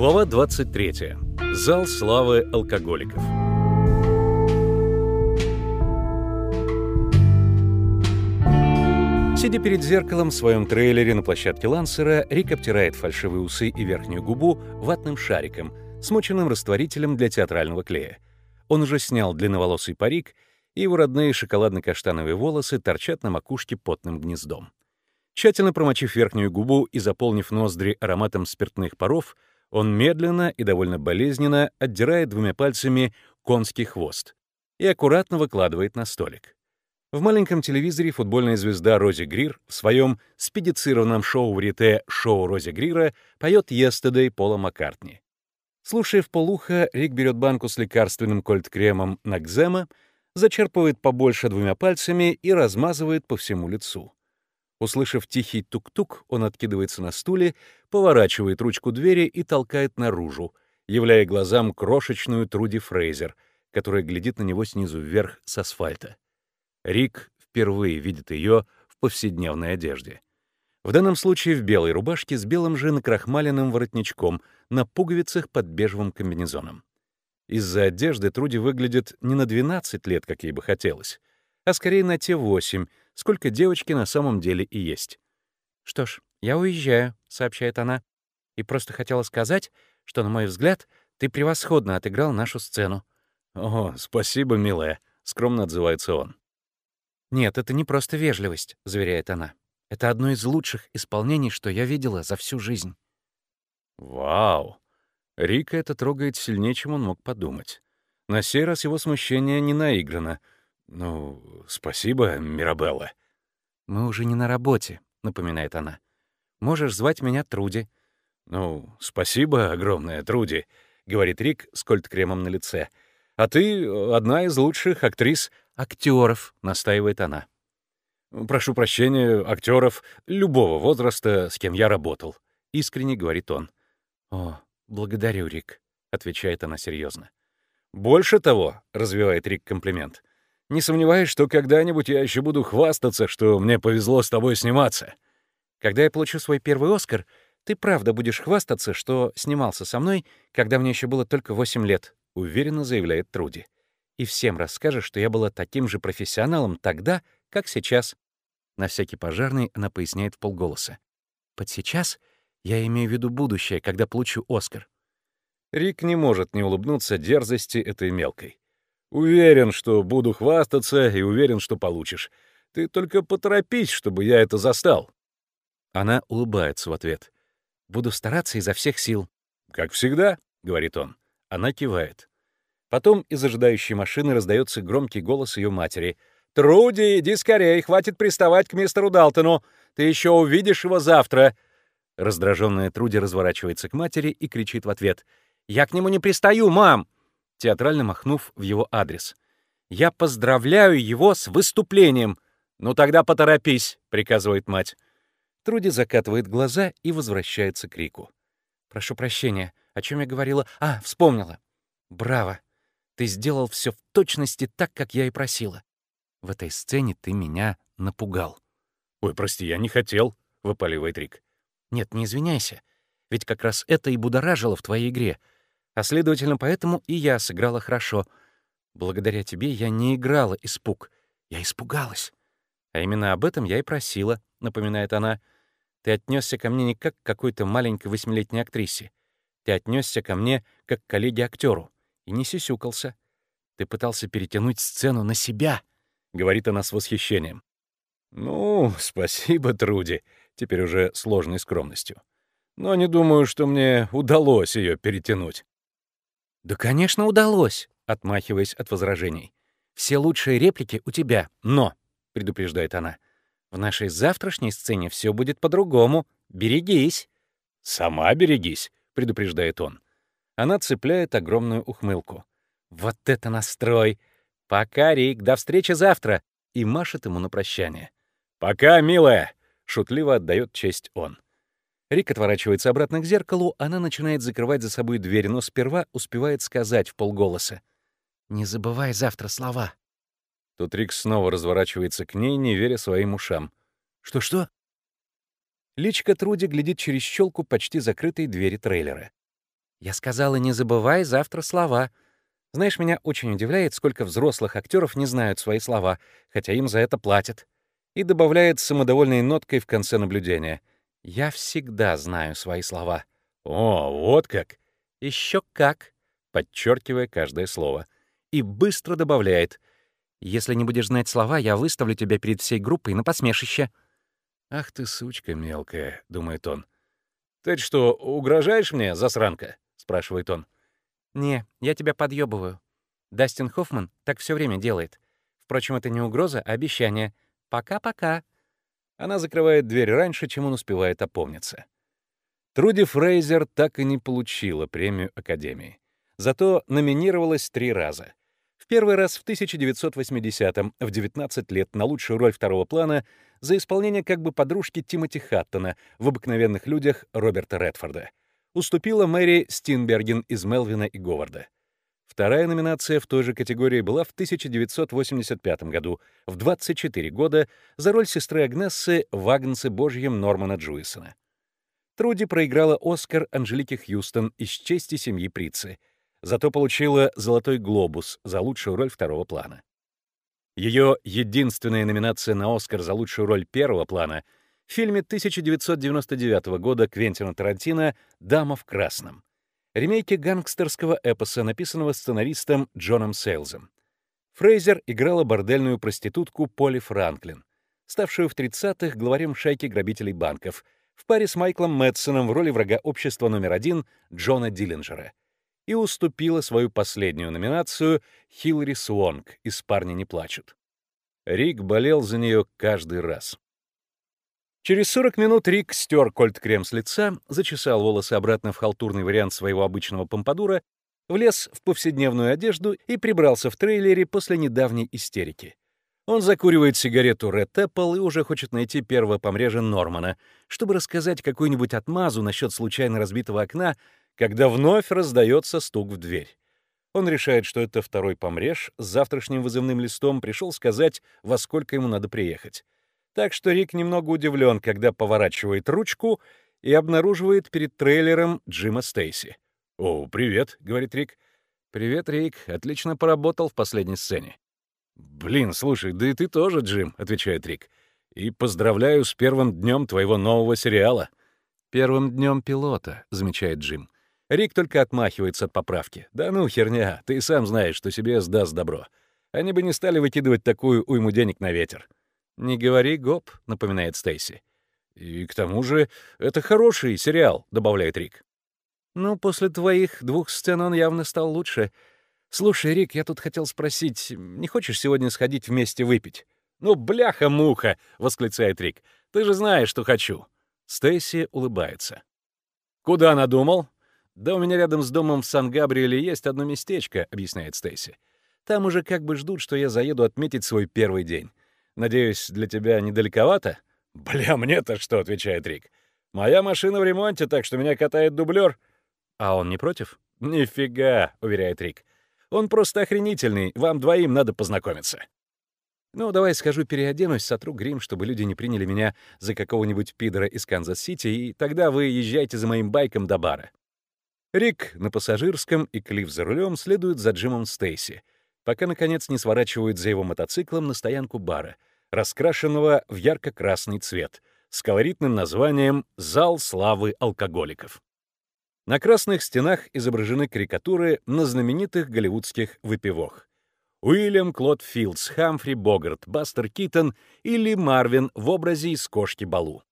Глава 23. Зал славы алкоголиков. Сидя перед зеркалом в своем трейлере на площадке Лансера, Рик обтирает фальшивые усы и верхнюю губу ватным шариком, смоченным растворителем для театрального клея. Он уже снял длинноволосый парик, и его родные шоколадно-каштановые волосы торчат на макушке потным гнездом. Тщательно промочив верхнюю губу и заполнив ноздри ароматом спиртных паров, он медленно и довольно болезненно отдирает двумя пальцами конский хвост и аккуратно выкладывает на столик. В маленьком телевизоре футбольная звезда Рози Грир в своем спедицированном шоу в рите «Шоу Рози Грира» поет «Yesterday» Пола Маккартни. Слушая в полухо, Рик берет банку с лекарственным кольт-кремом Накзема, зачерпывает побольше двумя пальцами и размазывает по всему лицу. Услышав тихий тук-тук, он откидывается на стуле, поворачивает ручку двери и толкает наружу, являя глазам крошечную Труди Фрейзер, которая глядит на него снизу вверх с асфальта. Рик впервые видит ее в повседневной одежде. В данном случае в белой рубашке с белым же накрахмаленным воротничком на пуговицах под бежевым комбинезоном. Из-за одежды Труди выглядит не на 12 лет, как ей бы хотелось, а скорее на те 8, сколько девочки на самом деле и есть. «Что ж, я уезжаю», — сообщает она, «и просто хотела сказать, что, на мой взгляд, ты превосходно отыграл нашу сцену». «О, спасибо, милая», — скромно отзывается он. «Нет, это не просто вежливость», — заверяет она. «Это одно из лучших исполнений, что я видела за всю жизнь». «Вау!» Рика это трогает сильнее, чем он мог подумать. На сей раз его смущение не наиграно. «Ну, спасибо, Мирабелла». «Мы уже не на работе», — напоминает она. «Можешь звать меня Труди». «Ну, спасибо огромное, Труди», — говорит Рик с кольт-кремом на лице. «А ты одна из лучших актрис актеров», — настаивает она. «Прошу прощения, актеров любого возраста, с кем я работал», — искренне говорит он. «О, благодарю, Рик», — отвечает она серьезно. «Больше того», — развивает Рик комплимент, «не сомневаюсь, что когда-нибудь я еще буду хвастаться, что мне повезло с тобой сниматься». «Когда я получу свой первый «Оскар», ты правда будешь хвастаться, что снимался со мной, когда мне еще было только 8 лет», — уверенно заявляет Труди и всем расскажешь, что я была таким же профессионалом тогда, как сейчас. На всякий пожарный она поясняет в полголоса. Под сейчас я имею в виду будущее, когда получу Оскар. Рик не может не улыбнуться дерзости этой мелкой. Уверен, что буду хвастаться, и уверен, что получишь. Ты только поторопись, чтобы я это застал. Она улыбается в ответ. Буду стараться изо всех сил. Как всегда, — говорит он. Она кивает. Потом из ожидающей машины раздается громкий голос ее матери. «Труди, иди скорее, хватит приставать к мистеру Далтону. Ты еще увидишь его завтра». Раздраженная Труди разворачивается к матери и кричит в ответ. «Я к нему не пристаю, мам!» Театрально махнув в его адрес. «Я поздравляю его с выступлением!» «Ну тогда поторопись», — приказывает мать. Труди закатывает глаза и возвращается к Рику. «Прошу прощения, о чем я говорила? А, вспомнила. Браво! Ты сделал все в точности так, как я и просила. В этой сцене ты меня напугал. «Ой, прости, я не хотел», — выпаливает Рик. «Нет, не извиняйся. Ведь как раз это и будоражило в твоей игре. А следовательно, поэтому и я сыграла хорошо. Благодаря тебе я не играла испуг. Я испугалась. А именно об этом я и просила», — напоминает она. «Ты отнесся ко мне не как к какой-то маленькой восьмилетней актрисе. Ты отнесся ко мне как к коллеге-актеру и не сисюкался. Ты пытался перетянуть сцену на себя, — говорит она с восхищением. «Ну, спасибо, Труди», — теперь уже сложной скромностью. «Но не думаю, что мне удалось ее перетянуть». «Да, конечно, удалось», — отмахиваясь от возражений. «Все лучшие реплики у тебя, но», — предупреждает она, — «в нашей завтрашней сцене все будет по-другому. Берегись». «Сама берегись», — предупреждает он. Она цепляет огромную ухмылку. Вот это настрой! Пока, Рик, до встречи завтра! И машет ему на прощание. Пока, милая! Шутливо отдает честь он. Рик отворачивается обратно к зеркалу, она начинает закрывать за собой дверь, но сперва успевает сказать в полголоса. «Не забывай завтра слова». Тут Рик снова разворачивается к ней, не веря своим ушам. «Что-что?» Личка Труди глядит через щелку почти закрытой двери трейлера. «Я сказала, не забывай завтра слова. Знаешь, меня очень удивляет, сколько взрослых актеров не знают свои слова, хотя им за это платят». И добавляет самодовольной ноткой в конце наблюдения. «Я всегда знаю свои слова». «О, вот как!» Еще как!» подчеркивая каждое слово. И быстро добавляет. «Если не будешь знать слова, я выставлю тебя перед всей группой на посмешище». «Ах ты, сучка мелкая», — думает он. «Ты что, угрожаешь мне, засранка?» — спрашивает он. «Не, я тебя подъебываю. Дастин Хоффман так все время делает. Впрочем, это не угроза, а обещание. Пока-пока». Она закрывает дверь раньше, чем он успевает опомниться. Труди Фрейзер так и не получила премию Академии. Зато номинировалась три раза. В первый раз в 1980-м, в 19 лет, на лучшую роль второго плана за исполнение как бы подружки Тимоти Хаттона в «Обыкновенных людях» Роберта Редфорда. Уступила Мэри Стинберген из «Мелвина и Говарда». Вторая номинация в той же категории была в 1985 году, в 24 года, за роль сестры Агнессы в «Агнце Божьем» Нормана Джуисона. Труди проиграла Оскар Анжелике Хьюстон из чести семьи Прицы — зато получила «Золотой глобус» за лучшую роль второго плана. Ее единственная номинация на «Оскар» за лучшую роль первого плана в фильме 1999 года Квентина Тарантино «Дама в красном», ремейке гангстерского эпоса, написанного сценаристом Джоном Сейлзом. Фрейзер играла бордельную проститутку Поли Франклин, ставшую в 30-х главарем шайки грабителей банков, в паре с Майклом Мэтсоном в роли врага общества номер один Джона Диллинджера — и уступила свою последнюю номинацию Хиллари Свонг из «Парни не плачут». Рик болел за нее каждый раз. Через 40 минут Рик стер кольт-крем с лица, зачесал волосы обратно в халтурный вариант своего обычного помпадура, влез в повседневную одежду и прибрался в трейлере после недавней истерики. Он закуривает сигарету Red Apple и уже хочет найти первого помрежа Нормана, чтобы рассказать какую-нибудь отмазу насчет случайно разбитого окна, когда вновь раздается стук в дверь. Он решает, что это второй помреж с завтрашним вызывным листом пришел сказать, во сколько ему надо приехать. Так что Рик немного удивлен, когда поворачивает ручку и обнаруживает перед трейлером Джима Стейси. «О, привет», — говорит Рик. «Привет, Рик. Отлично поработал в последней сцене». «Блин, слушай, да и ты тоже, Джим», — отвечает Рик. «И поздравляю с первым днем твоего нового сериала». «Первым днем пилота», — замечает Джим. Рик только отмахивается от поправки. «Да ну, херня, ты сам знаешь, что себе сдаст добро. Они бы не стали выкидывать такую уйму денег на ветер». «Не говори гоп», — напоминает Стейси. «И к тому же это хороший сериал», — добавляет Рик. «Ну, после твоих двух сцен он явно стал лучше. Слушай, Рик, я тут хотел спросить, не хочешь сегодня сходить вместе выпить?» «Ну, бляха-муха!» — восклицает Рик. «Ты же знаешь, что хочу». Стейси улыбается. «Куда надумал?» «Да у меня рядом с домом в Сан-Габриэле есть одно местечко», — объясняет Стейси. «Там уже как бы ждут, что я заеду отметить свой первый день. Надеюсь, для тебя недалековато?» «Бля, мне-то что?» — отвечает Рик. «Моя машина в ремонте, так что меня катает дублер». «А он не против?» «Нифига», — уверяет Рик. «Он просто охренительный, вам двоим надо познакомиться». «Ну, давай скажу, переоденусь, сотру грим, чтобы люди не приняли меня за какого-нибудь пидора из Канзас-Сити, и тогда вы езжайте за моим байком до бара». Рик на пассажирском и Клифф за рулем следуют за Джимом Стейси, пока, наконец, не сворачивают за его мотоциклом на стоянку бара, раскрашенного в ярко-красный цвет, с колоритным названием «Зал славы алкоголиков». На красных стенах изображены карикатуры на знаменитых голливудских выпивох. Уильям Клод Филдс, Хамфри Богарт, Бастер Китон или Марвин в образе из кошки Балу.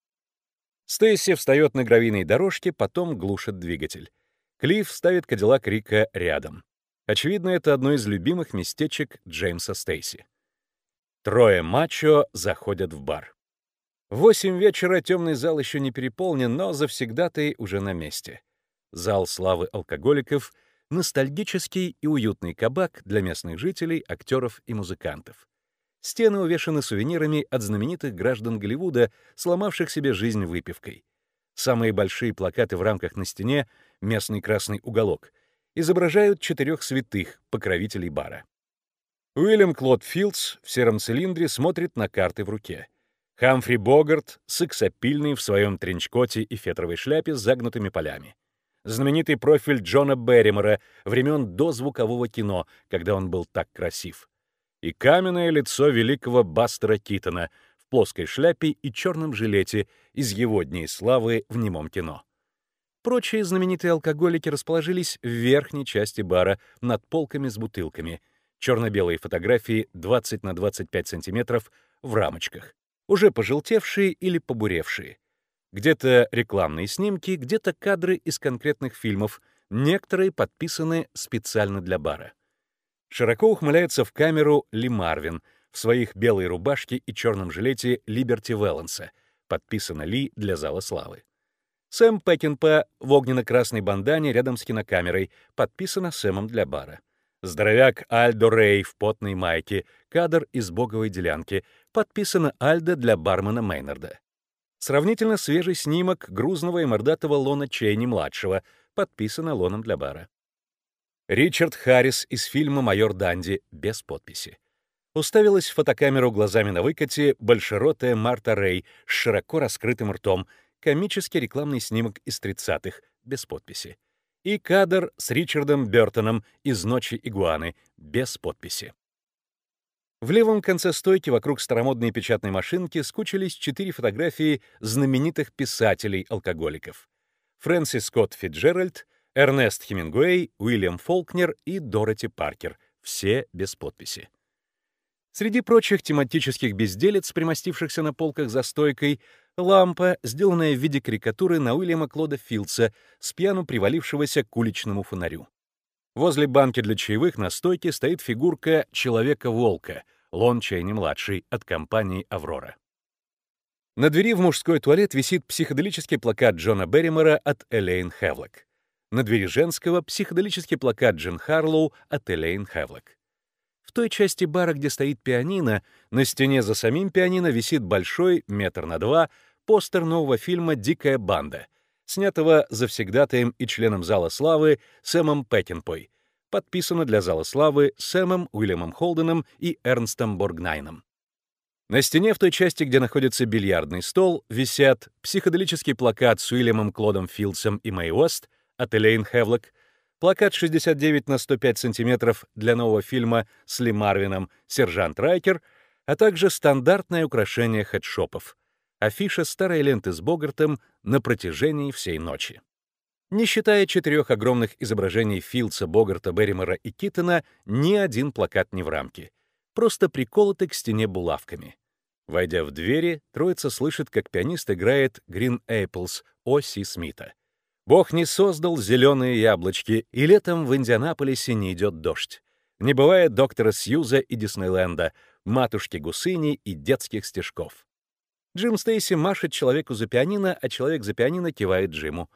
Стейси встает на гравийной дорожке, потом глушит двигатель. Клифф ставит Кадиллак Рика рядом. Очевидно, это одно из любимых местечек Джеймса Стейси. Трое мачо заходят в бар. Восемь вечера темный зал еще не переполнен, но завсегдатый уже на месте. Зал славы алкоголиков — ностальгический и уютный кабак для местных жителей, актеров и музыкантов. Стены увешаны сувенирами от знаменитых граждан Голливуда, сломавших себе жизнь выпивкой. Самые большие плакаты в рамках на стене — местный красный уголок — изображают четырех святых, покровителей бара. Уильям Клод Филдс в сером цилиндре смотрит на карты в руке. Хамфри Богарт, сексапильный в своем тренчкоте и фетровой шляпе с загнутыми полями. Знаменитый профиль Джона Берримора времен до звукового кино, когда он был так красив. И каменное лицо великого Бастера Китона в плоской шляпе и черном жилете из его дней славы в немом кино. Прочие знаменитые алкоголики расположились в верхней части бара над полками с бутылками. Черно-белые фотографии 20 на 25 сантиметров в рамочках уже пожелтевшие или побуревшие. Где-то рекламные снимки, где-то кадры из конкретных фильмов, некоторые подписаны специально для бара. Широко ухмыляется в камеру Ли Марвин в своих белой рубашке и черном жилете Либерти Веланса, подписано Ли для Зала Славы. Сэм Пекинпа в огненно-красной бандане рядом с кинокамерой, подписано Сэмом для бара. Здоровяк Альдо Рей в потной майке, кадр из боговой делянки, подписано Альдо для бармена Мейнарда. Сравнительно свежий снимок грузного и мордатого Лона Чейни-младшего, подписано Лоном для бара. Ричард Харрис из фильма «Майор Данди» без подписи. Уставилась в фотокамеру глазами на выкате большеротая Марта Рэй с широко раскрытым ртом, комический рекламный снимок из 30-х, без подписи и кадр с Ричардом Бёртоном из «Ночи игуаны» без подписи. В левом конце стойки вокруг старомодной печатной машинки скучились четыре фотографии знаменитых писателей-алкоголиков. Фрэнсис Скотт Фитджеральд, Эрнест Хемингуэй, Уильям Фолкнер и Дороти Паркер, все без подписи. Среди прочих тематических безделец, примостившихся на полках за стойкой, лампа, сделанная в виде карикатуры на Уильяма Клода Филдса, с пьяну привалившегося к уличному фонарю. Возле банки для чаевых на стойке стоит фигурка Человека-волка, Лон Чейни-младший, от компании «Аврора». На двери в мужской туалет висит психоделический плакат Джона Берримора от Элейн Хевлок. На двери женского — психоделический плакат Джин Харлоу от Элейн Хевлок. В той части бара, где стоит пианино, на стене за самим пианино висит большой, метр на два, постер нового фильма «Дикая банда», снятого завсегдатаем и членом Зала Славы Сэмом Пекинпой, подписано для Зала Славы Сэмом Уильямом Холденом и Эрнстом Боргнайном. На стене в той части, где находится бильярдный стол, висят психоделический плакат с Уильямом Клодом Филдсом и Мэй Уэст от Элейн Хевлок, плакат 69 на 105 сантиметров для нового фильма с Ли Марвином «Сержант Райкер», а также стандартное украшение хедшопов — афиша старой ленты с Богартом на протяжении всей ночи. Не считая четырех огромных изображений Филдса, Богарта, Берримора и Киттона, ни один плакат не в рамке, просто приколоты к стене булавками. Войдя в двери, троица слышит, как пианист играет «Green Apples» Оси Смита. Бог не создал зеленые яблочки, и летом в Индианаполисе не идет дождь. Не бывает доктора Сьюза и Диснейленда, матушки Гусыни и детских стежков. Джим Стейси машет человеку за пианино, а человек за пианино кивает Джиму.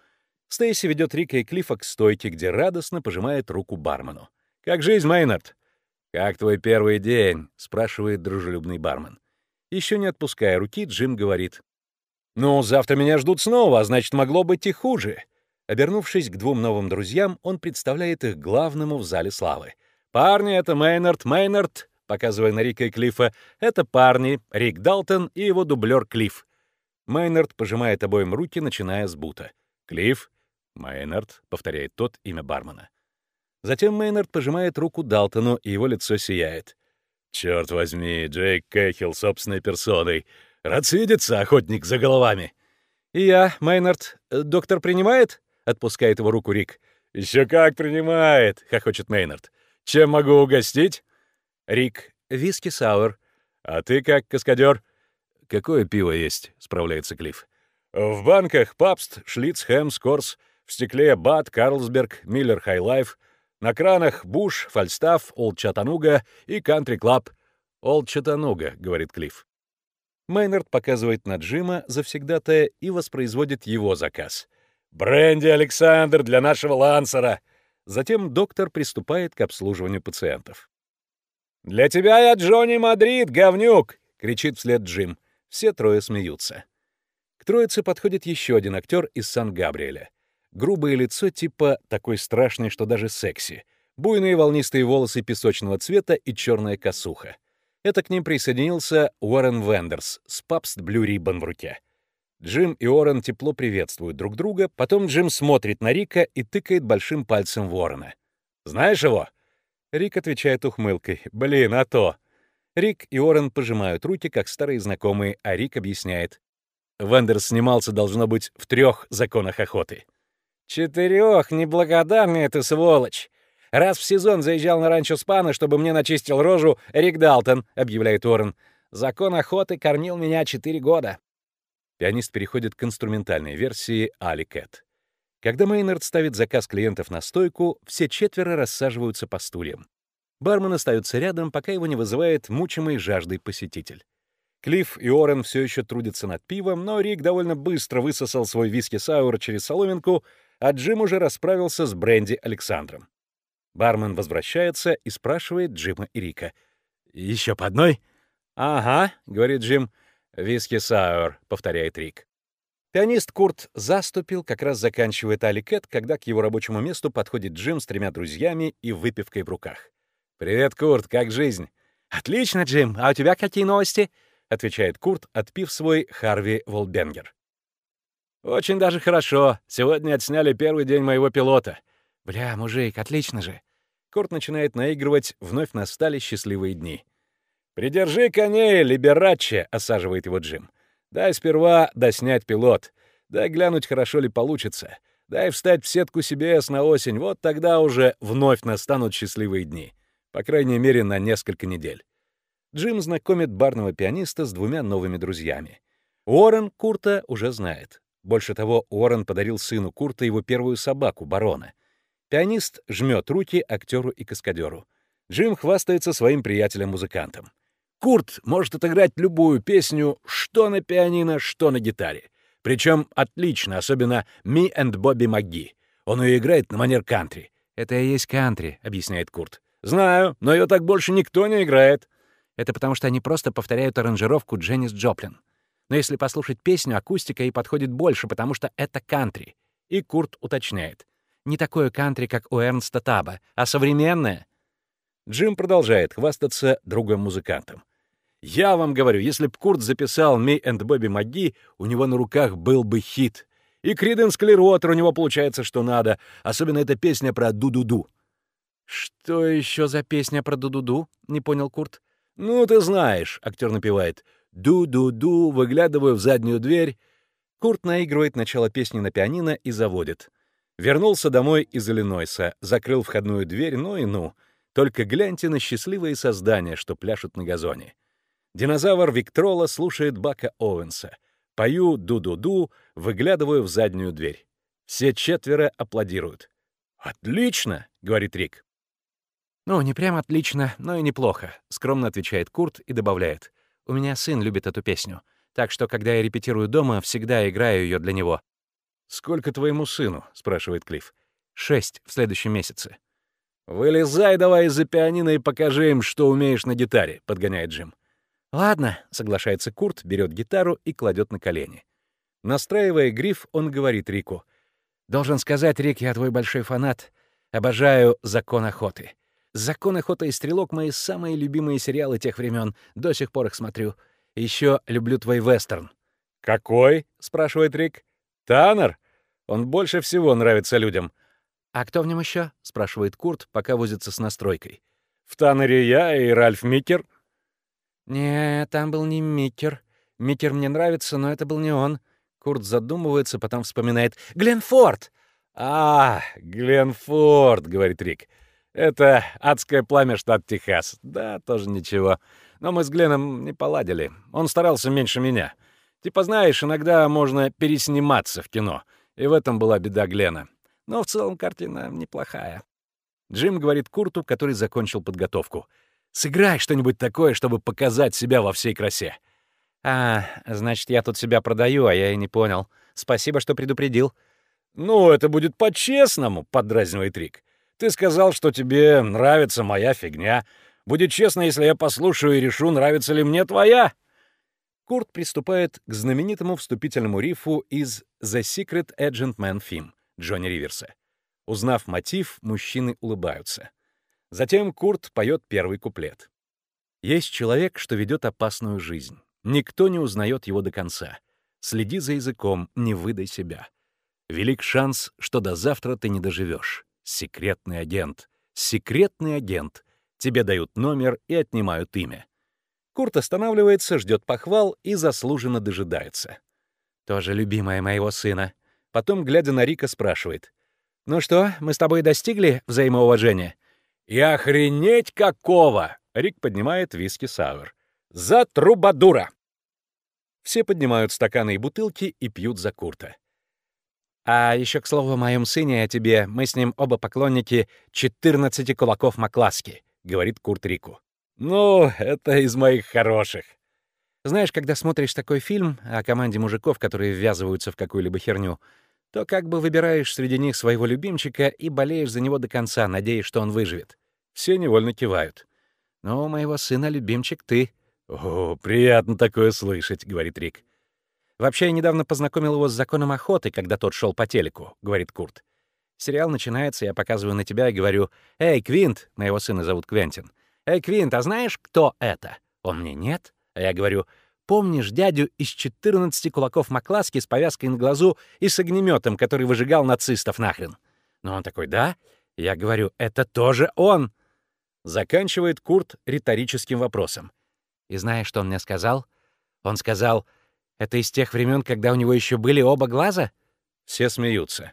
Стейси ведет Рика и Клиффа к стойке, где радостно пожимает руку бармену. «Как жизнь, Мейнард?» «Как твой первый день?» — спрашивает дружелюбный бармен. Еще не отпуская руки, Джим говорит. «Ну, завтра меня ждут снова, а значит, могло быть и хуже. Обернувшись к двум новым друзьям, он представляет их главному в зале славы. «Парни, это Мейнард, Мейнард!» Показывая на Рика и Клиффа. «Это парни, Рик Далтон и его дублер Клифф». Мейнард пожимает обоим руки, начиная с бута. «Клифф?» «Мейнард», — повторяет тот имя бармена. Затем Мейнард пожимает руку Далтону, и его лицо сияет. «Черт возьми, Джейк Кэхилл собственной персоной. Рад свидеться, охотник за головами». «И я, Мейнард. Доктор принимает?» — отпускает его руку Рик. «Еще как принимает!» — хохочет Мейнард. «Чем могу угостить?» «Рик, whiskey sour». «А ты как, каскадер?» «Какое пиво есть?» — справляется Клифф. «В банках Pabst, Schlitz, Hamm's, Coors, в стекле Bud, Carlsberg, Miller High Life, на кранах Busch, Falstaff, Old Chattanooga и Country Club». «Old Chattanooga», — говорит Клифф. Мейнард показывает на Джима завсегдатая и воспроизводит его заказ. «Бренди Александр, для нашего лансера!» Затем доктор приступает к обслуживанию пациентов. «Для тебя я Джонни Мадрид, говнюк!» — кричит вслед Джим. Все трое смеются. К троице подходит еще один актер из Сан-Габриэля. Грубое лицо типа такой страшный, что даже секси. Буйные волнистые волосы песочного цвета и черная косуха. Это к ним присоединился Уоррен Вендерс с Pabst Blue Ribbon в руке. Джим и Уоррен тепло приветствуют друг друга, потом Джим смотрит на Рика и тыкает большим пальцем в Уоррена. «Знаешь его?» Рик отвечает ухмылкой. «Блин, а то!» Рик и Уоррен пожимают руки, как старые знакомые, а Рик объясняет. Вендерс снимался, должно быть, в трех законах охоты. «Четырех, неблагодарный это сволочь! Раз в сезон заезжал на ранчо Спана, чтобы мне начистил рожу Рик Далтон», — объявляет Орен. «Закон охоты кормил меня четыре года». Пианист переходит к инструментальной версии «Али Кэт». Когда Мейнард ставит заказ клиентов на стойку, все четверо рассаживаются по стульям. Бармен остается рядом, пока его не вызывает мучимый жаждой посетитель. Клифф и Орен все еще трудятся над пивом, но Рик довольно быстро высосал свой виски-сауэр через соломинку, а Джим уже расправился с бренди Александром. Бармен возвращается и спрашивает Джима и Рика. «Еще по одной?» «Ага», — говорит Джим. «Виски сауэр», — повторяет Рик. Пианист Курт заступил, как раз заканчивает Али когда к его рабочему месту подходит Джим с тремя друзьями и выпивкой в руках. «Привет, Курт, как жизнь?» «Отлично, Джим. А у тебя какие новости?» — отвечает Курт, отпив свой Харви Волбенгер. «Очень даже хорошо. Сегодня отсняли первый день моего пилота. «Бля, мужик, отлично же!» Курт начинает наигрывать, вновь настали счастливые дни. «Придержи коней, либераче!» — осаживает его Джим. «Дай сперва доснять пилот. Дай глянуть, хорошо ли получится. Дай встать в сетку CBS на осень, вот тогда уже вновь настанут счастливые дни. По крайней мере, на несколько недель». Джим знакомит барного пианиста с двумя новыми друзьями. Уоррен Курта уже знает. Больше того, Уоррен подарил сыну Курта его первую собаку, барона — Пианист жмет руки актеру и каскадеру. Джим хвастается своим приятелем-музыкантом. Курт может отыграть любую песню, что на пианино, что на гитаре. Причем отлично, особенно «Me and Bobby McGee». Он ее играет на манер кантри. «Это и есть кантри», — объясняет Курт. «Знаю, но ее так больше никто не играет». Это потому что они просто повторяют аранжировку Дженнис Джоплин. Но если послушать песню, акустика ей подходит больше, потому что это кантри. И Курт уточняет. Не такое кантри, как у Эрнста Таба, а современное. Джим продолжает хвастаться другом музыкантом. «Я вам говорю, если б Курт записал «Me and Bobby McGee», у него на руках был бы хит. И Криденс Клиротер у него получается что надо, особенно эта песня про ду-ду-ду». «Что еще за песня про ду-ду-ду?» — не понял Курт. «Ну, ты знаешь», — актер напевает. «Ду-ду-ду, выглядываю в заднюю дверь». Курт наигрывает начало песни на пианино и заводит. Вернулся домой из Иллинойса, закрыл входную дверь, ну и ну. Только гляньте на счастливые создания, что пляшут на газоне. Динозавр Виктрола слушает Бака Оуэнса. Пою ду-ду-ду, выглядываю в заднюю дверь. Все четверо аплодируют. «Отлично!» — говорит Рик. «Ну, не прям отлично, но и неплохо», — скромно отвечает Курт и добавляет. «У меня сын любит эту песню, так что, когда я репетирую дома, всегда играю ее для него. «Сколько твоему сыну?» — спрашивает Клифф. «Шесть в следующем месяце». «Вылезай давай из-за пианино и покажи им, что умеешь на гитаре», — подгоняет Джим. «Ладно», — соглашается Курт, берет гитару и кладет на колени. Настраивая гриф, он говорит Рику. «Должен сказать, Рик, я твой большой фанат. Обожаю «Закон охоты». «Закон охоты» и «Стрелок» — мои самые любимые сериалы тех времен. До сих пор их смотрю. Еще люблю твой вестерн». «Какой?» — спрашивает Рик. «Таннер? Он больше всего нравится людям. «А кто в нем еще? спрашивает Курт, пока возится с настройкой. «В Таннере я и Ральф Микер». «Не, там был не Микер. Микер мне нравится, но это был не он». Курт задумывается, потом вспоминает. «Гленфорд!» «А, Гленфорд», — говорит Рик. «Это адское пламя, штат Техас. Да, тоже ничего. Но мы с Гленом не поладили. Он старался меньше меня. Типа, знаешь, иногда можно пересниматься в кино. И в этом была беда Глена. Но в целом картина неплохая. Джим говорит Курту, который закончил подготовку. «Сыграй что-нибудь такое, чтобы показать себя во всей красе». «А, значит, я тут себя продаю, а я и не понял. Спасибо, что предупредил». «Ну, это будет по-честному», — поддразнивает Рик. «Ты сказал, что тебе нравится моя фигня. Будет честно, если я послушаю и решу, нравится ли мне твоя». Курт приступает к знаменитому вступительному рифу из «The Secret Agent Man Theme» Джонни Риверса. Узнав мотив, мужчины улыбаются. Затем Курт поет первый куплет. Есть человек, что ведет опасную жизнь. Никто не узнает его до конца. Следи за языком, не выдай себя. Велик шанс, что до завтра ты не доживешь. Секретный агент. Секретный агент. Тебе дают номер и отнимают имя. Курт останавливается, ждет похвал и заслуженно дожидается. Тоже любимая моего сына. Потом, глядя на Рика, спрашивает. «Ну что, мы с тобой достигли взаимоуважения?» «И охренеть какого!» — Рик поднимает виски-сауэр. «За трубадура!» Все поднимают стаканы и бутылки и пьют за Курта. А еще, к слову, о моем сыне, о тебе. Мы с ним оба поклонники 14 кулаков Макласки, — говорит Курт Рику. «Ну, это из моих хороших». Знаешь, когда смотришь такой фильм о команде мужиков, которые ввязываются в какую-либо херню, то как бы выбираешь среди них своего любимчика и болеешь за него до конца, надеясь, что он выживет. Все невольно кивают. «Но у моего сына любимчик ты». «О, приятно такое слышать», — говорит Рик. «Вообще, я недавно познакомил его с законом охоты, когда тот шел по телеку», — говорит Курт. Сериал начинается, я показываю на тебя и говорю, «Эй, Квинт!» — моего сына зовут Квентин. «Эй, Квинт, а знаешь, кто это?» Он мне «Нет». А я говорю, «Помнишь дядю из 14 кулаков Макласки с повязкой на глазу и с огнеметом, который выжигал нацистов нахрен?» Но он такой, «Да?» Я говорю, «Это тоже он!» Заканчивает Курт риторическим вопросом. И знаешь, что он мне сказал? Он сказал, «Это из тех времен, когда у него еще были оба глаза?» Все смеются.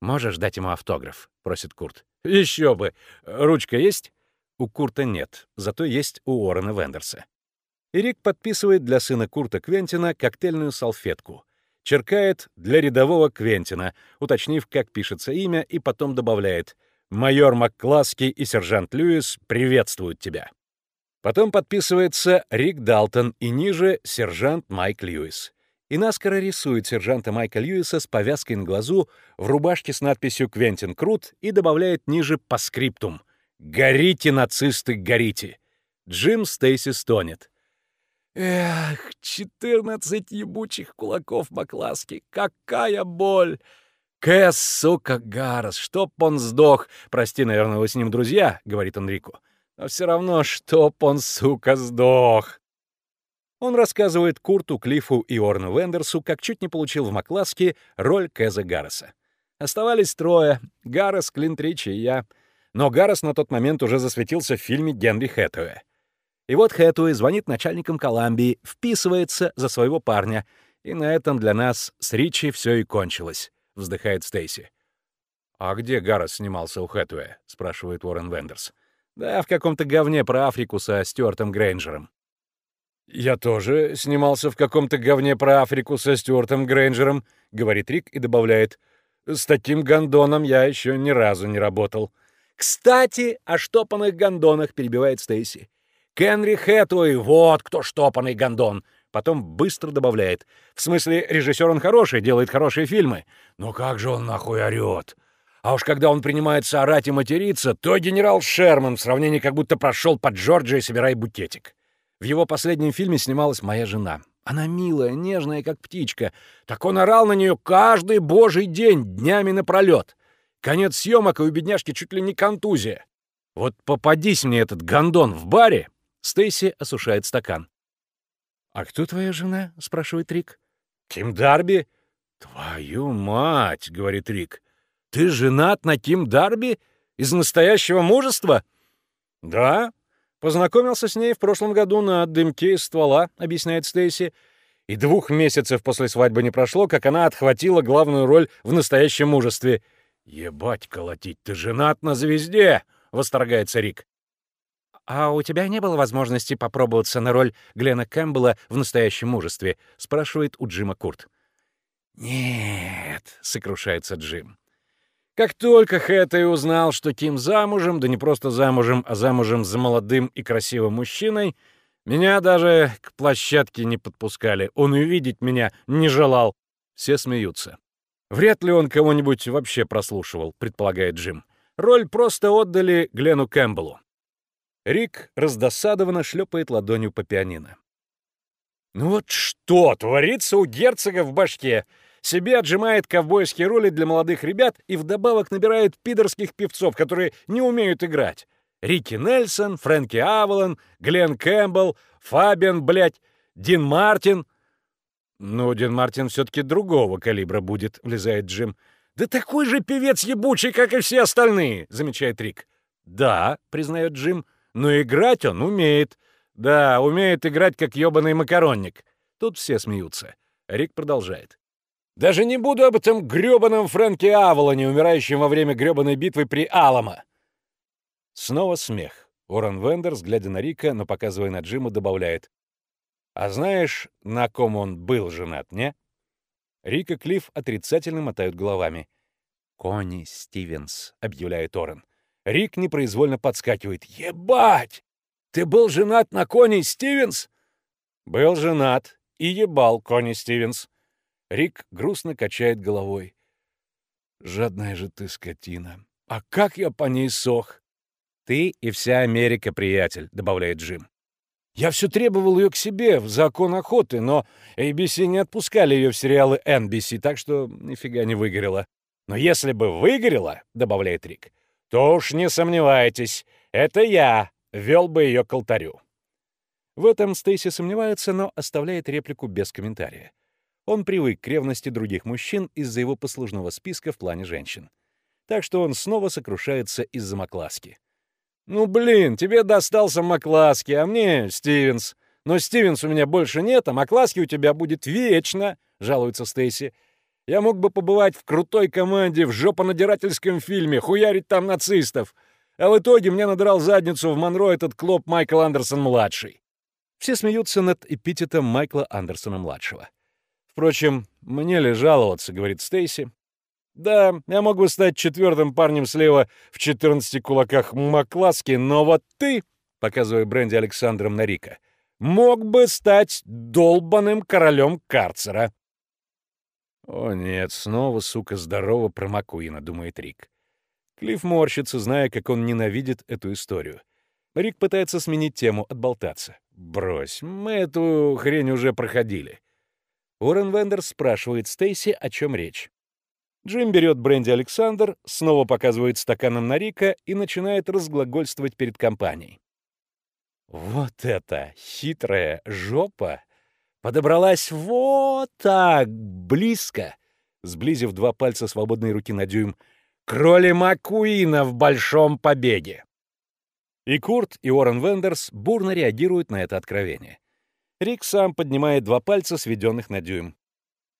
«Можешь дать ему автограф?» — просит Курт. Еще бы! Ручка есть?» У Курта нет, зато есть у Уоррена Вендерса. Ирик подписывает для сына Курта Квентина коктейльную салфетку. Черкает для рядового Квентина, уточнив, как пишется имя, и потом добавляет «Майор Маккласки и сержант Льюис приветствуют тебя». Потом подписывается Рик Далтон и ниже сержант Майк Льюис. И наскоро рисует сержанта Майка Льюиса с повязкой на глазу в рубашке с надписью «Квентин Крут» и добавляет ниже по скриптум «Горите, нацисты, горите!» Джим Стейси стонет. Эх, четырнадцать ебучих кулаков Макласки, какая боль! Кэс, сука, Гарос, чтоб он сдох. Прости, наверное, вы с ним друзья, говорит он Рику. Но все равно, чтоб он, сука, сдох. Он рассказывает Курту, Клиффу и Орну Вендерсу, как чуть не получил в Макласке роль Кэза Гарреса. Оставались трое — Гаррес, Клинт Ричи и я. Но Гаррес на тот момент уже засветился в фильме Генри Хэтэуэ. И вот Хэтуэй звонит начальникам Колумбии, вписывается за своего парня. И на этом для нас с Ричи все и кончилось, вздыхает Стейси. «А где Гаррес снимался у Хэтуэя?» — спрашивает Уоррен Вендерс. «Да, в каком-то говне про Африку со Стюартом Грейнджером». «Я тоже снимался в каком-то говне про Африку со Стюартом Грейнджером», — говорит Рик и добавляет. «С таким гондоном я еще ни разу не работал». «Кстати, о штопанных гондонах», — перебивает Стейси. Генри Хэтуэй, вот кто штопанный гондон. Потом быстро добавляет. В смысле, режиссер он хороший, делает хорошие фильмы. Но как же он нахуй орёт? А уж когда он принимается орать и материться, то генерал Шерман в сравнении как будто прошел под Джорджией «Собирай букетик». В его последнем фильме снималась моя жена. Она милая, нежная, как птичка. Так он орал на нее каждый божий день, днями напролет. Конец съемок, и у бедняжки чуть ли не контузия. Вот попадись мне этот гондон в баре, Стейси осушает стакан. «А кто твоя жена?» — спрашивает Рик. «Ким Дарби?» «Твою мать!» — говорит Рик. «Ты женат на Ким Дарби? Из настоящего мужества?» «Да. Познакомился с ней в прошлом году на дымке из ствола», — объясняет Стейси. «И двух месяцев после свадьбы не прошло, как она отхватила главную роль в настоящем мужестве». «Ебать колотить, ты женат на звезде!» — восторгается Рик. «А у тебя не было возможности попробоваться на роль Глена Кэмпбелла в настоящем мужестве?» — спрашивает у Джима Курт. «Нет», — сокрушается Джим. Как только Хэтэй узнал, что Ким замужем, да не просто замужем, а замужем за молодым и красивым мужчиной, меня даже к площадке не подпускали. Он увидеть меня не желал. Все смеются. Вряд ли он кого-нибудь вообще прослушивал, предполагает Джим. Роль просто отдали Глену Кэмпбеллу. Рик раздосадованно шлепает ладонью по пианино. «Ну вот что творится у герцога в башке? Себе отжимает ковбойские роли для молодых ребят и вдобавок набирает пидорских певцов, которые не умеют играть. Рики Нельсон, Фрэнки Авалон, Глен Кэмпбелл, Фабиан, блядь, Дин Мартин. Ну, Дин Мартин все-таки другого калибра будет, влезает Джим. Да такой же певец ебучий, как и все остальные, замечает Рик. Да, признает Джим, но играть он умеет. Да, умеет играть, как ебаный макаронник. Тут все смеются. Рик продолжает. Даже не буду об этом грёбаном Фрэнке Авалоне, умирающем во время грёбаной битвы при Алама. Снова смех. Уоррен Вендерс, глядя на Рика, но показывая на Джима, добавляет. «А знаешь, на ком он был женат, не?» Рик и Клифф отрицательно мотают головами. «Конни Стивенс», — объявляет Орен. Рик непроизвольно подскакивает. «Ебать! Ты был женат на Конни Стивенс?» «Был женат и ебал Конни Стивенс». Рик грустно качает головой. «Жадная же ты скотина. А как я по ней сох!» «Ты и вся Америка, приятель», — добавляет Джим. «Я все требовал ее к себе в закон охоты, но ABC не отпускали ее в сериалы NBC, так что нифига не выгорела. Но если бы выгорела, — добавляет Рик, — то уж не сомневайтесь, это я вел бы ее к алтарю». В этом Стейси сомневается, но оставляет реплику без комментария. Он привык к ревности других мужчин из-за его послужного списка в плане женщин. Так что он снова сокрушается из-за Макласки. «Ну, блин, тебе достался Макласки, а мне Стивенс. Но Стивенс у меня больше нет, а Макласки у тебя будет вечно», — жалуется Стейси. «Я мог бы побывать в крутой команде в жопонадирательском фильме, хуярить там нацистов. А в итоге мне надрал задницу в Монро этот клоп Майкл Андерсон-младший». Все смеются над эпитетом Майкла Андерсона-младшего. Впрочем, мне ли жаловаться, говорит Стейси. Да, я могу стать четвертым парнем слева в 14 кулаках Макласки, но вот ты, показывая бренди Александром на Рика, мог бы стать долбаным королем карцера. О нет, снова, сука, здорово про Макуина, думает Рик. Клифф морщится, зная, как он ненавидит эту историю. Рик пытается сменить тему, отболтаться. «Брось, мы эту хрень уже проходили. Уоррен Вендерс спрашивает Стейси, о чем речь. Джим берет бренди Александр, снова показывает стаканом на Рика и начинает разглагольствовать перед компанией. Вот это хитрая жопа подобралась вот так близко, сблизив два пальца свободной руки на дюйм, к роли Маккуина в «Большом побеге». И Курт, и Уоррен Вендерс бурно реагируют на это откровение. Рик сам поднимает два пальца, сведенных на дюйм.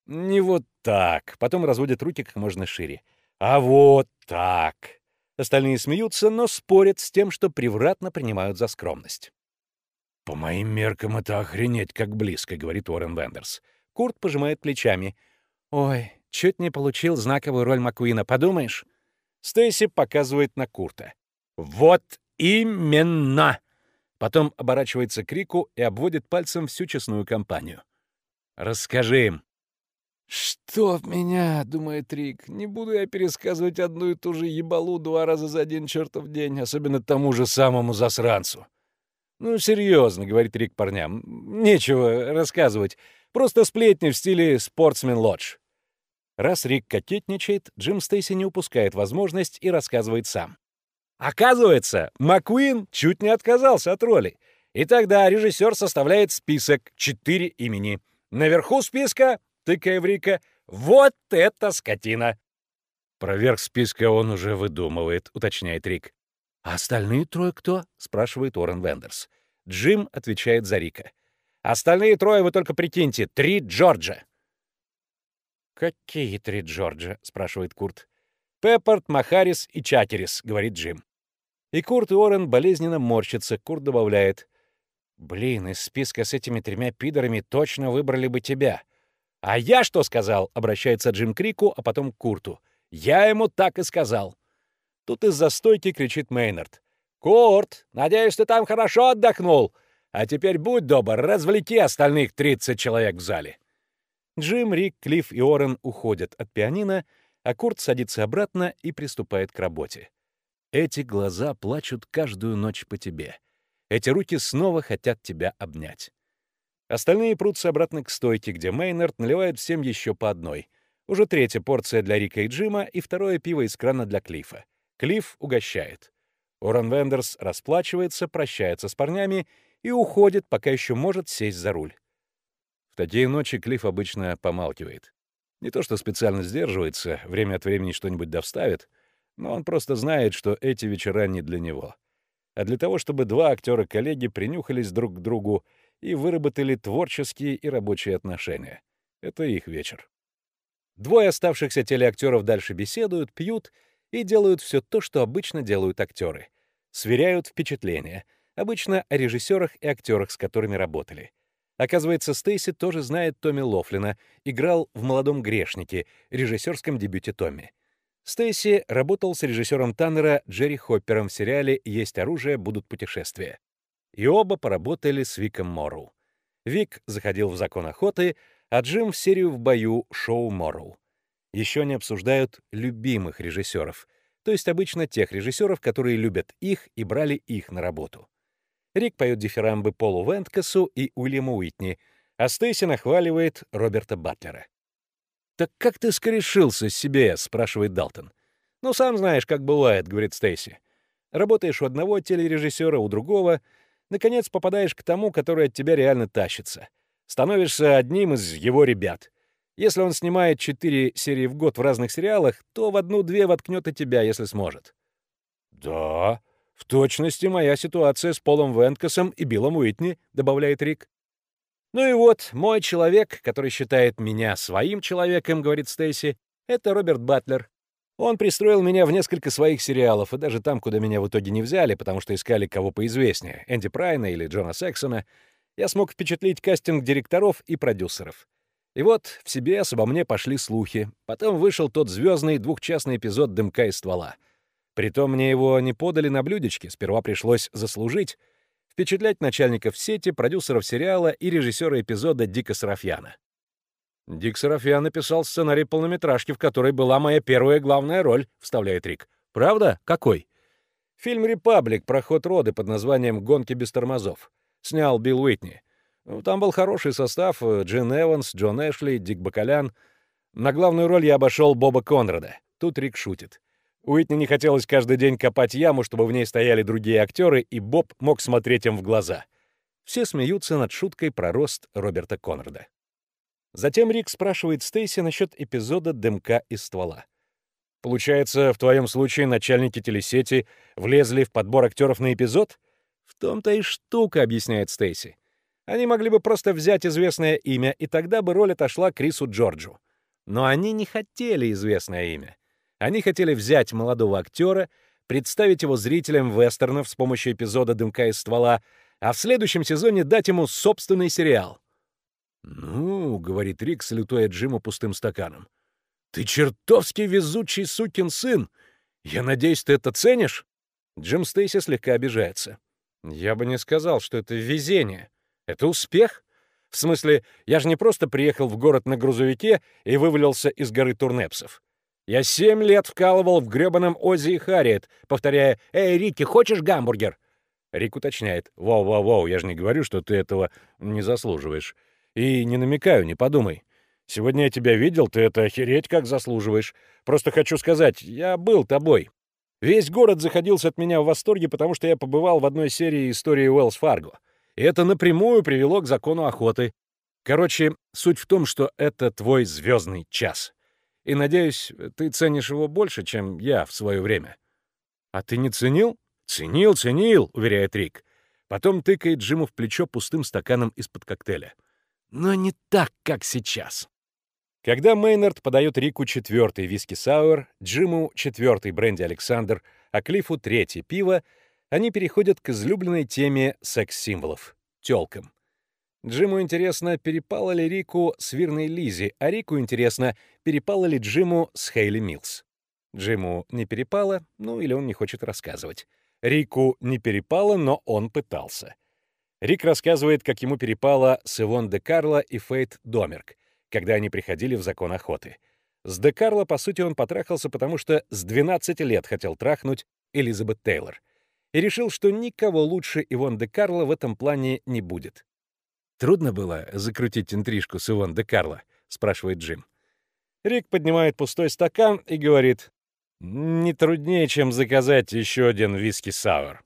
Не вот так. Потом разводит руки как можно шире. А вот так. Остальные смеются, но спорят с тем, что превратно принимают за скромность. «По моим меркам это охренеть как близко», — говорит Уоррен Вендерс. Курт пожимает плечами. «Ой, чуть не получил знаковую роль Маккуина, подумаешь?» Стейси показывает на Курта. «Вот именно!» Потом оборачивается к Рику и обводит пальцем всю честную компанию. «Расскажи им». «Что в меня?» — думает Рик. «Не буду я пересказывать одну и ту же ебалу два раза за один чертов день, особенно тому же самому засранцу». «Ну, серьезно», — говорит Рик парням, — «нечего рассказывать. Просто сплетни в стиле «Спортсмен Лодж». Раз Рик кокетничает, Джим Стейси не упускает возможность и рассказывает сам. Оказывается, Маккуин чуть не отказался от роли. И тогда режиссер составляет список четыре имени. Наверху списка, тыкая в Рика, вот это скотина. Проверх списка он уже выдумывает, уточняет Рик. «А остальные трое кто?» — спрашивает Уоррен Вендерс. Джим отвечает за Рика. «Остальные трое вы только прикиньте. Три Джорджа». «Какие три Джорджа?» — спрашивает Курт. «Пеппорт, Махарис и Чатерис», — говорит Джим. И Курт и Орен болезненно морщатся. Курт добавляет. «Блин, из списка с этими тремя пидорами точно выбрали бы тебя». «А я что сказал?» — обращается Джим к Рику, а потом к Курту. «Я ему так и сказал». Тут из-за стойки кричит Мейнард. «Курт, надеюсь, ты там хорошо отдохнул. А теперь будь добр, развлеки остальных 30 человек в зале». Джим, Рик, Клифф и Орен уходят от пианино, а Курт садится обратно и приступает к работе. Эти глаза плачут каждую ночь по тебе. Эти руки снова хотят тебя обнять. Остальные прутся обратно к стойке, где Мейнард наливает всем еще по одной. Уже третья порция для Рика и Джима и второе пиво из крана для Клифа. Клифф угощает. Орен Вендерс расплачивается, прощается с парнями и уходит, пока еще может сесть за руль. В такие ночи Клифф обычно помалкивает. Не то что специально сдерживается, время от времени что-нибудь довставит, но он просто знает, что эти вечера не для него. А для того, чтобы два актера-коллеги принюхались друг к другу и выработали творческие и рабочие отношения. Это их вечер. Двое оставшихся телеактеров дальше беседуют, пьют и делают все то, что обычно делают актеры. Сверяют впечатления, обычно о режиссерах и актерах, с которыми работали. Оказывается, Стейси тоже знает Томми Лофлина, играл в «Молодом грешнике», режиссерском дебюте Томми. Стейси работал с режиссером Таннера Джерри Хоппером в сериале «Есть оружие, будут путешествия». И оба поработали с Виком Морроу. Вик заходил в «Закон охоты», а Джим в серию «В бою» шоу Морроу. Еще не обсуждают любимых режиссеров, то есть обычно тех режиссеров, которые любят их и брали их на работу. Рик поет дифирамбы Полу Венткасу и Уильяму Уитни, а Стейси нахваливает Роберта Батлера. «Так как ты скорешился с себе?» — спрашивает Далтон. «Ну, сам знаешь, как бывает», — говорит Стейси. «Работаешь у одного телережиссера, у другого. Наконец попадаешь к тому, который от тебя реально тащится. Становишься одним из его ребят. Если он снимает четыре серии в год в разных сериалах, то в одну-две воткнет и тебя, если сможет». «Да, в точности моя ситуация с Полом Венткасом и Биллом Уитни», — добавляет Рик. «Ну и вот, мой человек, который считает меня своим человеком, — говорит Стейси, — это Роберт Батлер. Он пристроил меня в несколько своих сериалов, и даже там, куда меня в итоге не взяли, потому что искали кого поизвестнее, Энди Прайна или Джона Сексона, я смог впечатлить кастинг директоров и продюсеров. И вот в CBS обо мне пошли слухи. Потом вышел тот звездный двухчастный эпизод «Дымка из ствола». Притом мне его не подали на блюдечке, сперва пришлось заслужить, впечатлять начальников сети, продюсеров сериала и режиссера эпизода Дика Сарафьяна. «Дик Сарафьян написал сценарий полнометражки, в которой была моя первая главная роль», — вставляет Рик. «Правда? Какой?» Фильм «Репаблик» про ход роды под названием «Гонки без тормозов». Снял Билл Уитни. Ну, там был хороший состав — Джин Эванс, Джон Эшли, Дик Бакалян. На главную роль я обошел Боба Конрада. Тут Рик шутит. Уитни не хотелось каждый день копать яму, чтобы в ней стояли другие актеры, и Боб мог смотреть им в глаза. Все смеются над шуткой про рост Роберта Конрада. Затем Рик спрашивает Стейси насчет эпизода «Дымка из ствола». «Получается, в твоем случае начальники телесети влезли в подбор актеров на эпизод?» «В том-то и штука», — объясняет Стейси. Они могли бы просто взять известное имя, и тогда бы роль отошла Крису Джорджу. Но они не хотели известное имя. Они хотели взять молодого актера, представить его зрителям вестернов с помощью эпизода «Дымка из ствола», а в следующем сезоне дать ему собственный сериал. «Ну», — говорит Рик, салютуя Джиму пустым стаканом, — «ты чертовски везучий сукин сын! Я надеюсь, ты это ценишь?» Джим Стейси слегка обижается. «Я бы не сказал, что это везение. Это успех? В смысле, я же не просто приехал в город на грузовике и вывалился из горы Турнепсов. Я семь лет вкалывал в грёбаном Оззи и Харриет, повторяя «Эй, Рики, хочешь гамбургер?» Рик уточняет «Воу-воу-воу, я же не говорю, что ты этого не заслуживаешь. И не намекаю, не подумай. Сегодня я тебя видел, ты это охереть как заслуживаешь. Просто хочу сказать, я был тобой. Весь город заходился от меня в восторге, потому что я побывал в одной серии истории Уэллс Фарго. И это напрямую привело к закону охоты. Короче, суть в том, что это твой звездный час. И, надеюсь, ты ценишь его больше, чем я в свое время. А ты не ценил? Ценил, ценил, уверяет Рик. Потом тыкает Джиму в плечо пустым стаканом из-под коктейля. Но не так, как сейчас. Когда Мейнард подает Рику четвертый виски-сауэр, Джиму четвертый бренди Александр, а Клиффу третье пиво, они переходят к излюбленной теме секс-символов — тёлкам. Джиму интересно, перепало ли Рику с Вирной Лизи, а Рику интересно, перепало ли Джиму с Хейли Милс. Джиму не перепало, ну или он не хочет рассказывать. Рику не перепало, но он пытался. Рик рассказывает, как ему перепало с Ивон де Карло и Фейт Домерк, когда они приходили в закон охоты. С де Карло, по сути, он потрахался, потому что с 12 лет хотел трахнуть Элизабет Тейлор и решил, что никого лучше Ивон де Карло в этом плане не будет. «Трудно было закрутить интрижку с Ивон де Карло?» — спрашивает Джим. Рик поднимает пустой стакан и говорит, Не труднее, чем заказать еще один виски-сауэр.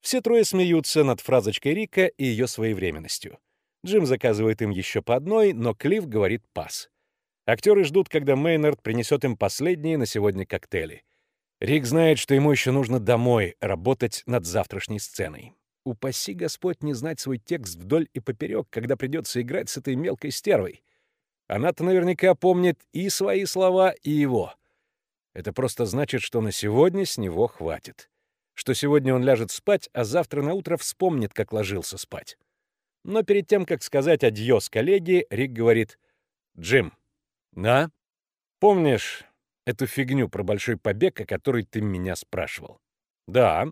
Все трое смеются над фразочкой Рика и ее своевременностью. Джим заказывает им еще по одной, но Клифф говорит «пас». Актеры ждут, когда Мейнард принесет им последние на сегодня коктейли. Рик знает, что ему еще нужно домой работать над завтрашней сценой. Упаси Господь не знать свой текст вдоль и поперек, когда придется играть с этой мелкой стервой. Она-то наверняка помнит и свои слова, и его — это просто значит, что на сегодня с него хватит. Что сегодня он ляжет спать, а завтра на утро вспомнит, как ложился спать. Но перед тем, как сказать адьос коллеге, Рик говорит, «Джим, да? Помнишь эту фигню про большой побег, о которой ты меня спрашивал?» «Да».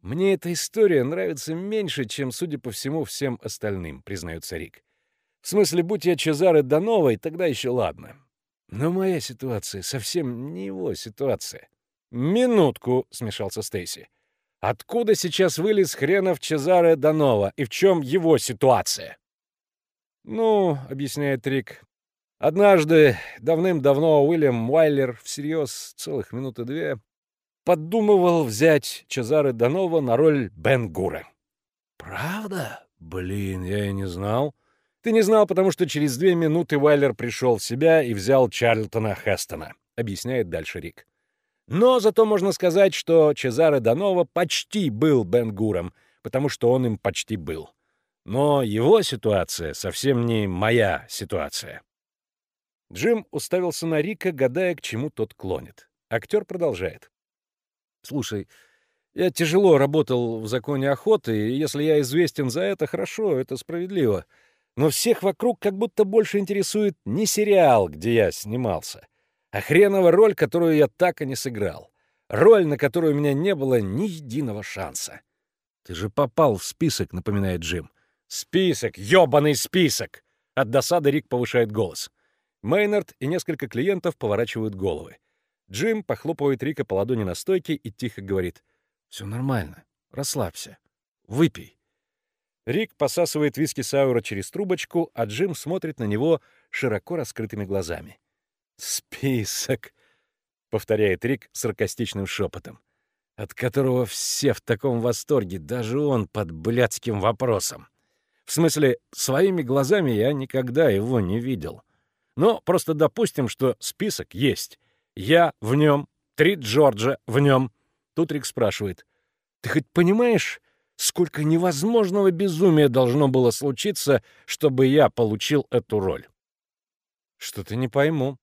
«Мне эта история нравится меньше, чем, судя по всему, всем остальным», — признается Рик. «В смысле, будь я Чезаре Доновой, тогда еще ладно. Но моя ситуация совсем не его ситуация. «Минутку», — смешался Стейси. «Откуда сейчас вылез хренов Чезаре Данова, и в чем его ситуация?» «Ну», — объясняет Рик, — «однажды, давным-давно, Уильям Уайлер всерьез целых минуты две подумывал взять Чезаре Данова на роль Бен Гура». «Правда? Блин, я и не знал». Ты не знал, потому что через две минуты Вайлер пришел в себя и взял Чарльтона Хестона, объясняет дальше Рик. Но зато можно сказать, что Чезаре Данова почти был Бен Гуром, потому что он им почти был. Но его ситуация совсем не моя ситуация. Джим уставился на Рика, гадая, к чему тот клонит. Актер продолжает. «Слушай, я тяжело работал в законе охоты, и если я известен за это, хорошо, это справедливо но всех вокруг как будто больше интересует не сериал, где я снимался, а хренова роль, которую я так и не сыграл. Роль, на которую у меня не было ни единого шанса. «Ты же попал в список», — напоминает Джим. «Список! ёбаный список!» От досады Рик повышает голос. Мейнард и несколько клиентов поворачивают головы. Джим похлопывает Рика по ладони на стойке и тихо говорит. «Все нормально. Расслабься. Выпей». Рик посасывает виски Саура через трубочку, а Джим смотрит на него широко раскрытыми глазами. «Список», — повторяет Рик саркастичным шепотом, от которого все в таком восторге, даже он под блядским вопросом. В смысле, своими глазами я никогда его не видел. Но просто допустим, что список есть. Я в нем, три Джорджа в нем. Тут Рик спрашивает, «Ты хоть понимаешь, Сколько невозможного безумия должно было случиться, чтобы я получил эту роль? Что-то не пойму.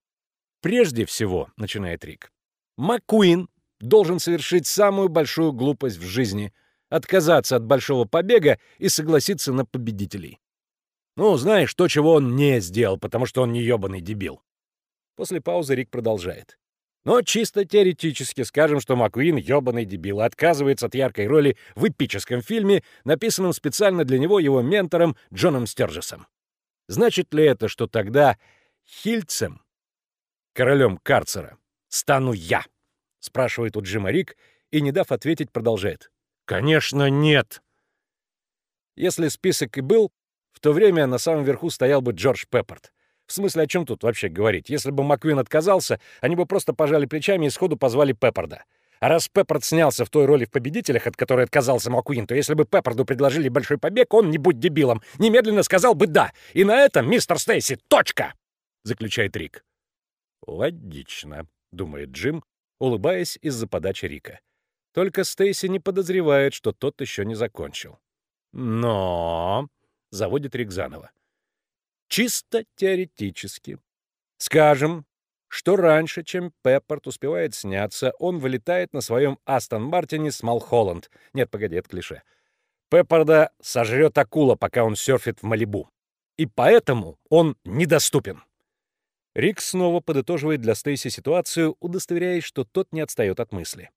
Прежде всего, начинает Рик, Маккуин должен совершить самую большую глупость в жизни — отказаться от большого побега и согласиться на победителей. Ну, знаешь, то, чего он не сделал, потому что он не ебаный дебил. После паузы Рик продолжает. Но чисто теоретически скажем, что Маккуин — ёбаный дебил, отказывается от яркой роли в эпическом фильме, написанном специально для него его ментором Джоном Стерджесом. Значит ли это, что тогда Хильцем, королем карцера, стану я? Спрашивает у Джима Рик и, не дав ответить, продолжает. Конечно, нет. Если список и был, то время на самом верху стоял бы Джордж Пеппорт. В смысле, о чем тут вообще говорить? Если бы Маквин отказался, они бы просто пожали плечами и сходу позвали Пеппарда. А раз Пеппард снялся в той роли в «Победителях», от которой отказался Маккуин, то если бы Пеппарду предложили большой побег, он, не будь дебилом, немедленно сказал бы «да». И на этом, мистер Стейси, точка!» — заключает Рик. «Логично», — думает Джим, улыбаясь из-за подачи Рика. Только Стейси не подозревает, что тот еще не закончил. «Но...» — заводит Рик заново. Чисто теоретически. Скажем, что раньше, чем Пеппорт успевает сняться, он вылетает на своем Астон Мартине с Малхолланд. Нет, погоди, это клише. Пеппорда сожрет акула, пока он серфит в Малибу. И поэтому он недоступен. Рик снова подытоживает для Стейси ситуацию, удостоверяясь, что тот не отстает от мысли.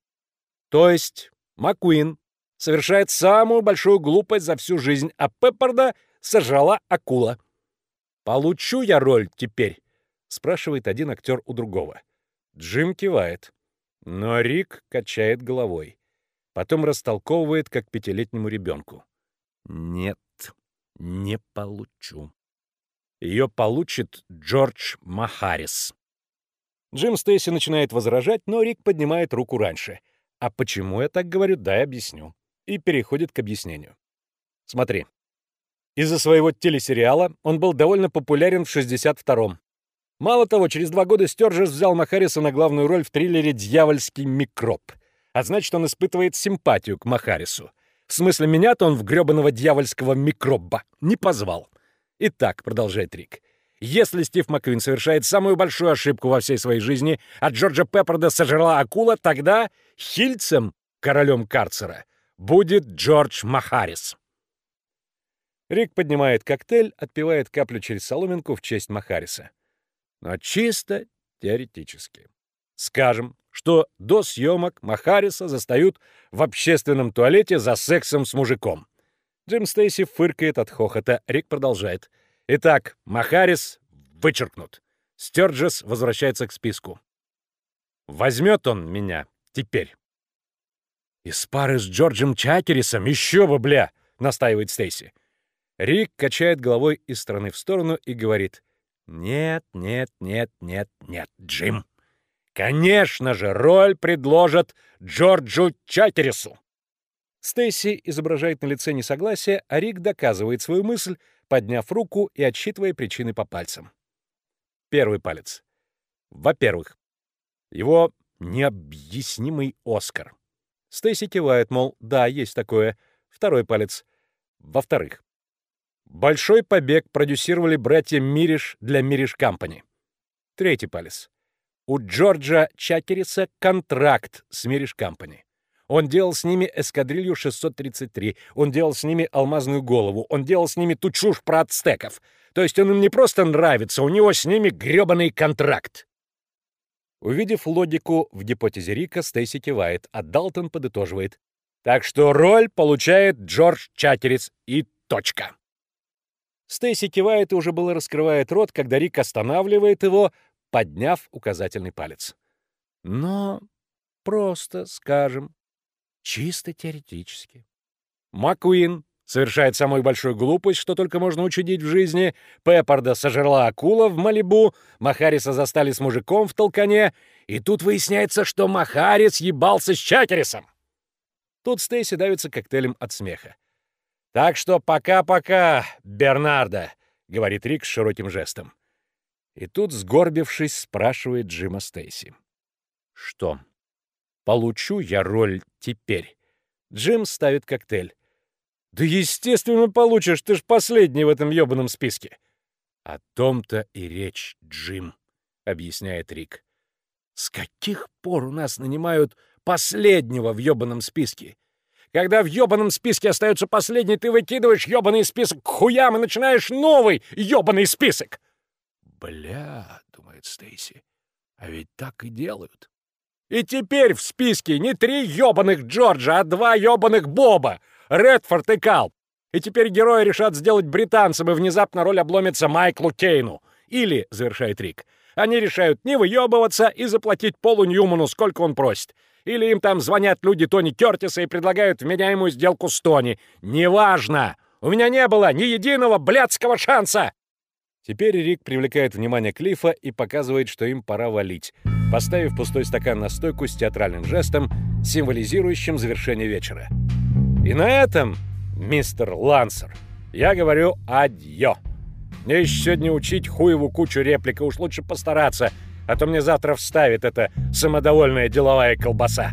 То есть Маккуин совершает самую большую глупость за всю жизнь, а Пеппорда сожрала акула. «Получу я роль теперь?» — спрашивает один актер у другого. Джим кивает. Но Рик качает головой. Потом растолковывает, как пятилетнему ребенку. «Нет, не получу. Ее получит Джордж Махарис». Джим Стейси начинает возражать, но Рик поднимает руку раньше. А почему я так говорю, дай объясню. И переходит к объяснению. Смотри. Из-за своего телесериала он был довольно популярен в 62-м. Мало того, через два года Стёрджес взял Махариса на главную роль в триллере «Дьявольский микроб». А значит, он испытывает симпатию к Махарису. В смысле, меня-то он в грёбаного дьявольского микроба не позвал. Итак, продолжает Рик, если Стив Макквин совершает самую большую ошибку во всей своей жизни, а Джорджа Пепперда сожрала акула, тогда хильцем, королем карцера, будет Джордж Махарис. Рик поднимает коктейль, отпивает каплю через соломинку в честь Махариса. Но чисто теоретически. Скажем, что до съемок Махариса застают в общественном туалете за сексом с мужиком. Джим Стейси фыркает от хохота. Рик продолжает. Итак, Махарис вычеркнут. Стерджес возвращается к списку. Возьмет он меня теперь. «Из пары с Джорджем Чакерисом? Еще бы, бля!» — настаивает Стейси. Рик качает головой из стороны в сторону и говорит. «Нет, нет, нет, нет, нет, Джим. Конечно же, роль предложат Джорджу Чатерису. Стейси изображает на лице несогласие, а Рик доказывает свою мысль, подняв руку и отсчитывая причины по пальцам. Первый палец. Во-первых, его необъяснимый Оскар. Стейси кивает, мол, да, есть такое. Второй палец. Во-вторых, большой побег продюсировали братья Мириш для Мириш Компани. Третий палец. У Джорджа Чакериса контракт с Мириш Компани. Он делал с ними эскадрилью 633, он делал с ними алмазную голову, он делал с ними ту чушь про ацтеков. То есть он им не просто нравится, у него с ними грёбаный контракт. Увидев логику в гипотезе Рика, Стейси кивает, а Далтон подытоживает. Так что роль получает Джордж Чакерис и точка. Стейси кивает и уже было раскрывает рот, когда Рик останавливает его, подняв указательный палец. Но просто, скажем, чисто теоретически. Маккуин совершает самую большую глупость, что только можно учудить в жизни. Пеппарда сожрала акула в Малибу, Махариса застали с мужиком в толкане, и тут выясняется, что Махарис ебался с Чакерисом. Тут Стейси давится коктейлем от смеха. «Так что пока-пока, Бернарда», — говорит Рик с широким жестом. И тут, сгорбившись, спрашивает Джима Стейси. «Что, получу я роль теперь?» Джим ставит коктейль. «Да естественно получишь, ты ж последний в этом ёбаном списке!» «О том-то и речь, Джим», — объясняет Рик. «С каких пор у нас нанимают последнего в ёбаном списке? Когда в ёбаном списке остается последний, ты выкидываешь ёбаный список к хуям и начинаешь новый ёбаный список!» «Бля», — думает Стейси, — «а ведь так и делают». «И теперь в списке не три ёбаных Джорджа, а два ёбаных Боба, Редфорд и Калп. И теперь герои решат сделать британцем, и внезапно роль обломится Майклу Кейну. Или, — завершает Рик, — они решают не выебываться и заплатить Полу Ньюману, сколько он просит. Или им там звонят люди Тони Кертиса и предлагают вменяемую сделку с Тони. Неважно! У меня не было ни единого блядского шанса! Теперь Рик привлекает внимание Клифа и показывает, что им пора валить, поставив пустой стакан на стойку с театральным жестом, символизирующим завершение вечера. И на этом, мистер Лансер, я говорю адьё. Мне еще сегодня учить хуеву кучу реплика, уж лучше постараться, а то мне завтра вставит эта самодовольная деловая колбаса.